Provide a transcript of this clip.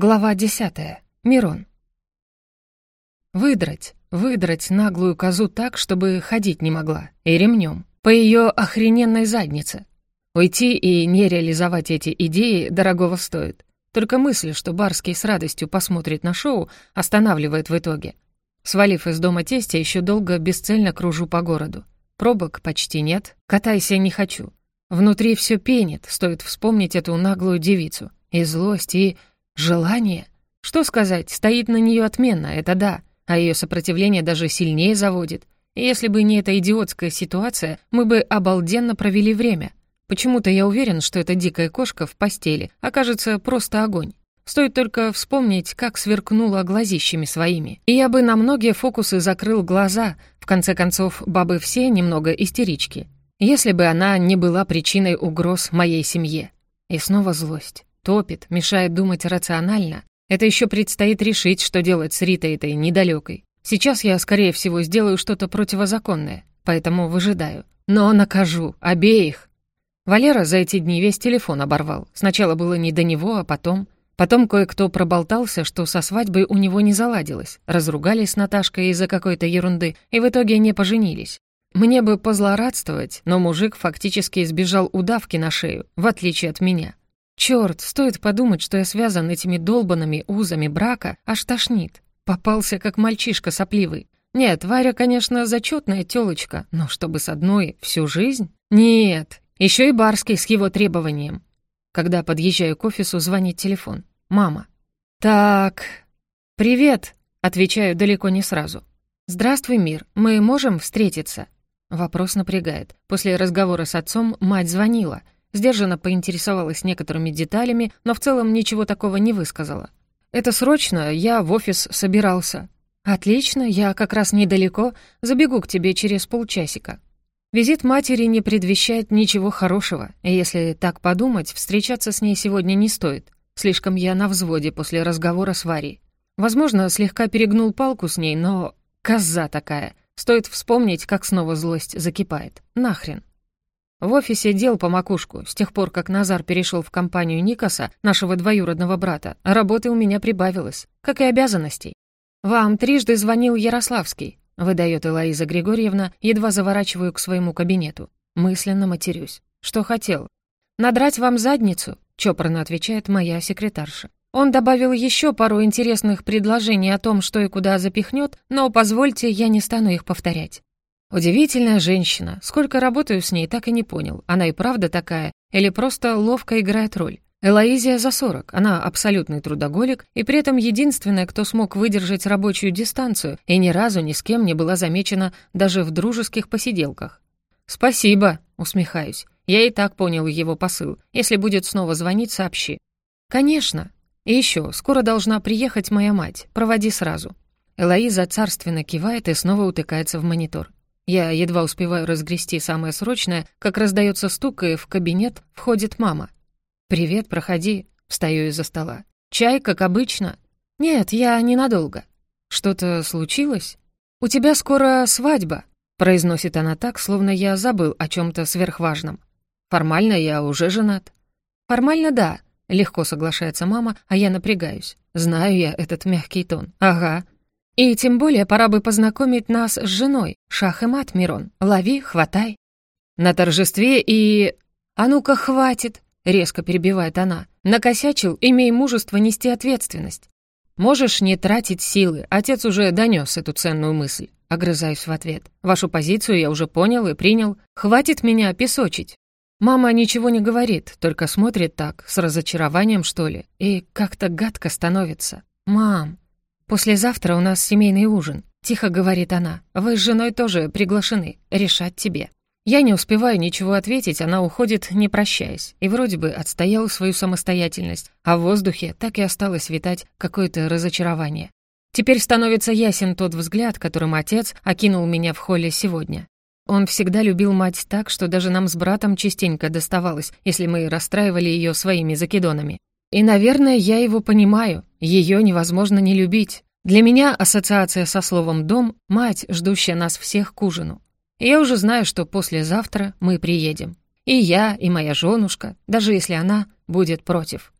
Глава десятая. Мирон. Выдрать, выдрать наглую козу так, чтобы ходить не могла, и ремнем, по ее охрененной заднице. Уйти и не реализовать эти идеи дорогого стоит. Только мысль, что Барский с радостью посмотрит на шоу, останавливает в итоге. Свалив из дома тестя, еще долго бесцельно кружу по городу. Пробок почти нет, катайся не хочу. Внутри все пенит, стоит вспомнить эту наглую девицу. И злость, и Желание? Что сказать, стоит на нее отменно, это да, а ее сопротивление даже сильнее заводит. Если бы не эта идиотская ситуация, мы бы обалденно провели время. Почему-то я уверен, что эта дикая кошка в постели окажется просто огонь. Стоит только вспомнить, как сверкнула глазищами своими. И я бы на многие фокусы закрыл глаза. В конце концов, бабы все немного истерички. Если бы она не была причиной угроз моей семье. И снова злость топит, мешает думать рационально. Это еще предстоит решить, что делать с Ритой этой недалекой. Сейчас я, скорее всего, сделаю что-то противозаконное, поэтому выжидаю. Но накажу обеих. Валера за эти дни весь телефон оборвал. Сначала было не до него, а потом... Потом кое-кто проболтался, что со свадьбой у него не заладилось. Разругались с Наташкой из-за какой-то ерунды и в итоге не поженились. Мне бы позлорадствовать, но мужик фактически избежал удавки на шею, в отличие от меня. Черт, стоит подумать, что я связан этими долбанными узами брака, аж тошнит. Попался как мальчишка сопливый. Нет, Варя, конечно, зачетная тёлочка, но чтобы с одной всю жизнь? Нет, еще и Барский с его требованием. Когда подъезжаю к офису, звонит телефон. Мама. «Так...» «Привет», — отвечаю далеко не сразу. «Здравствуй, мир, мы можем встретиться?» Вопрос напрягает. После разговора с отцом мать звонила — Сдержанно поинтересовалась некоторыми деталями, но в целом ничего такого не высказала. «Это срочно, я в офис собирался». «Отлично, я как раз недалеко, забегу к тебе через полчасика». Визит матери не предвещает ничего хорошего, и если так подумать, встречаться с ней сегодня не стоит. Слишком я на взводе после разговора с Варей. Возможно, слегка перегнул палку с ней, но... Коза такая. Стоит вспомнить, как снова злость закипает. Нахрен. В офисе дел по макушку. С тех пор, как Назар перешел в компанию Никаса, нашего двоюродного брата, работы у меня прибавилось, как и обязанностей. «Вам трижды звонил Ярославский», — выдает Элоиза Григорьевна, едва заворачиваю к своему кабинету. Мысленно матерюсь. «Что хотел?» «Надрать вам задницу», — чопорно отвечает моя секретарша. Он добавил еще пару интересных предложений о том, что и куда запихнет, но, позвольте, я не стану их повторять. Удивительная женщина. Сколько работаю с ней, так и не понял. Она и правда такая, или просто ловко играет роль. Элоизия за 40, она абсолютный трудоголик и при этом единственная, кто смог выдержать рабочую дистанцию и ни разу ни с кем не была замечена даже в дружеских посиделках. «Спасибо», — усмехаюсь. Я и так понял его посыл. Если будет снова звонить, сообщи. «Конечно. И еще, скоро должна приехать моя мать. Проводи сразу». Элоиза царственно кивает и снова утыкается в монитор. Я едва успеваю разгрести самое срочное, как раздается стук, и в кабинет входит мама. «Привет, проходи», — встаю из-за стола. «Чай, как обычно?» «Нет, я ненадолго». «Что-то случилось?» «У тебя скоро свадьба», — произносит она так, словно я забыл о чем то сверхважном. «Формально я уже женат». «Формально да», — легко соглашается мама, а я напрягаюсь. Знаю я этот мягкий тон. «Ага, и тем более пора бы познакомить нас с женой. Шах и мат, Мирон. Лови, хватай. На торжестве и... А ну-ка, хватит, резко перебивает она. Накосячил, имей мужество нести ответственность. Можешь не тратить силы, отец уже донес эту ценную мысль. Огрызаюсь в ответ. Вашу позицию я уже понял и принял. Хватит меня песочить. Мама ничего не говорит, только смотрит так, с разочарованием, что ли, и как-то гадко становится. «Мам, «Послезавтра у нас семейный ужин», — тихо говорит она. «Вы с женой тоже приглашены. Решать тебе». Я не успеваю ничего ответить, она уходит, не прощаясь, и вроде бы отстояла свою самостоятельность, а в воздухе так и осталось витать какое-то разочарование. Теперь становится ясен тот взгляд, которым отец окинул меня в холле сегодня. Он всегда любил мать так, что даже нам с братом частенько доставалось, если мы расстраивали ее своими закидонами. И, наверное, я его понимаю. Ее невозможно не любить. Для меня ассоциация со словом «дом» — мать, ждущая нас всех к ужину. Я уже знаю, что послезавтра мы приедем. И я, и моя женушка, даже если она будет против.